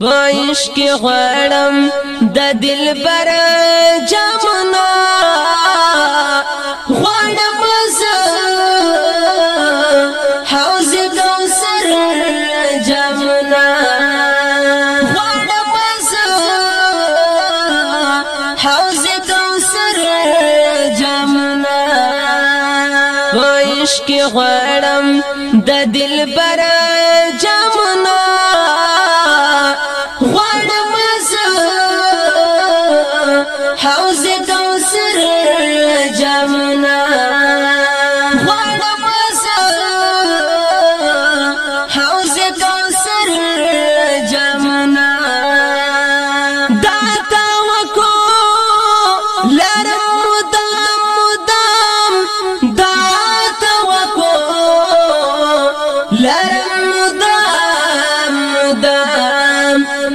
کی غړم د دلبر جامنا غړم ز حوز کوثر جامنا غړم ز حوز کوثر جامنا کی غړم د دلبر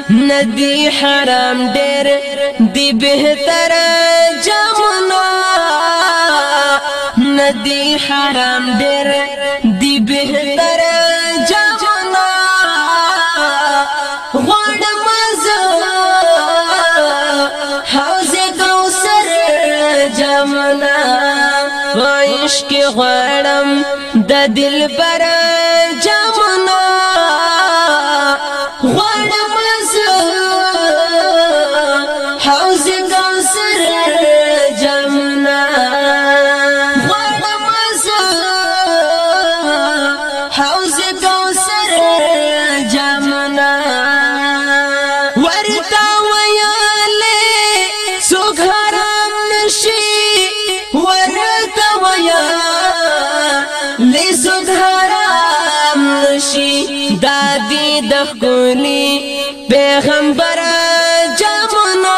ندی حرام ډېر دی بهتر جامونو ندی حرام ډېر دی بهتر جامونو غوړ مزه حوض کوثر جامنا عشق غړم د دل برا پیغمبر جامونو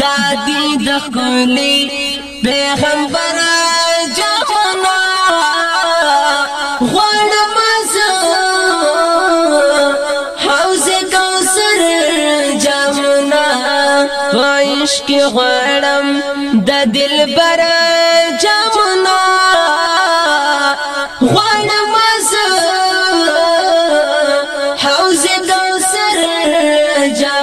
دادی د خولي پیغمبر جامونو غوړ مزه حوض کوثر جامونو عشق غړم د دلبره ella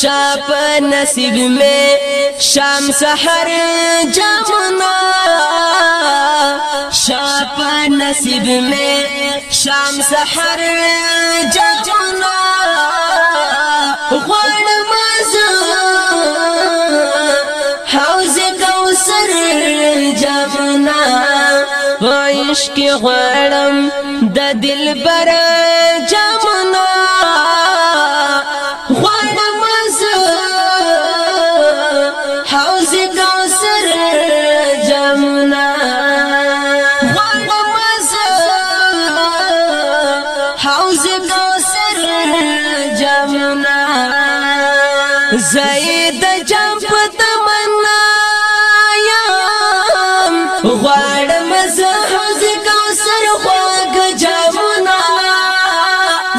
شاپ نصیب میں شام سحر جمنا شاپ نصیب میں شام سحر جمنا غوړ مزه حوز کوثر جمنا عشق غړم د دل بره زید جام په تمنا یم غواړم زه حوز کوثر خواږ جامنا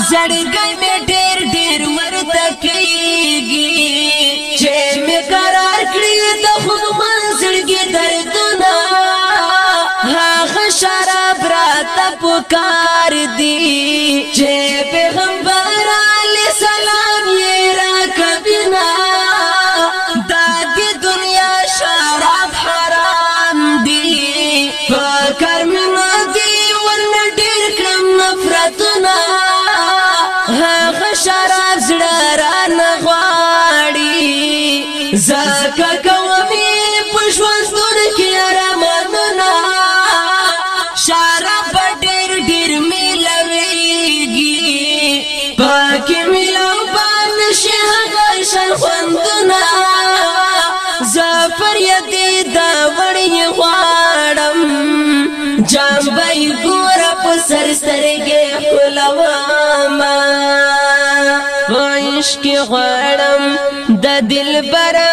زړګی مې ډېر ډېر ورته کېږي چې مې قرار کړی د خود منځړګي دردونه هغه شراب راته پکار دی نفرتنا هغه شراب زړه را نغواړي زکه کومي په ژوند ستړ کې ارمانونه شراب ډېر ډېر ملويږي پاکي ملو باندې شه شل خوندونه زفر یې دې دا وړي غواړم جام به ګور په سر سترګې خپلوم عشق غړم د دل بره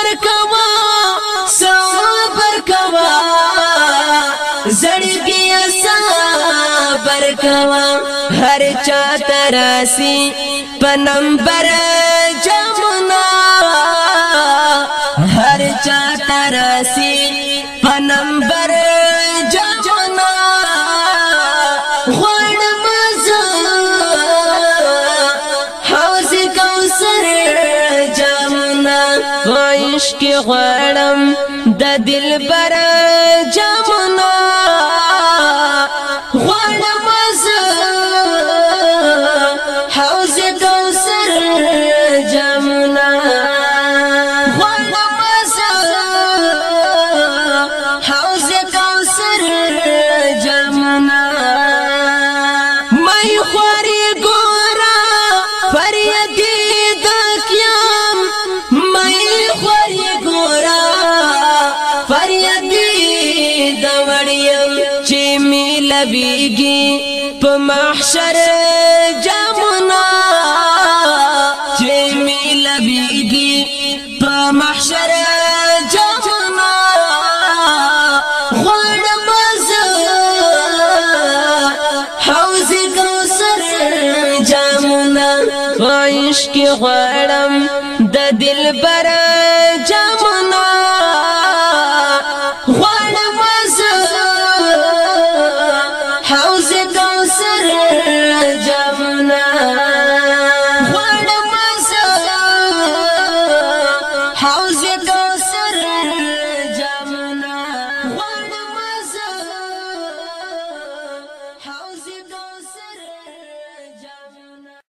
صبر کوا صبر کوا زړګي صبر کوا هر چا تراسي په نمبر جمنا هر چا تراسي په نمبر عشق غړم د دل بر لبیگی په محشر جامنا چې می لبیگی په محشر جامنا خوړ مز حوز کوثر جامنا عشق غړم د دل بر جامنا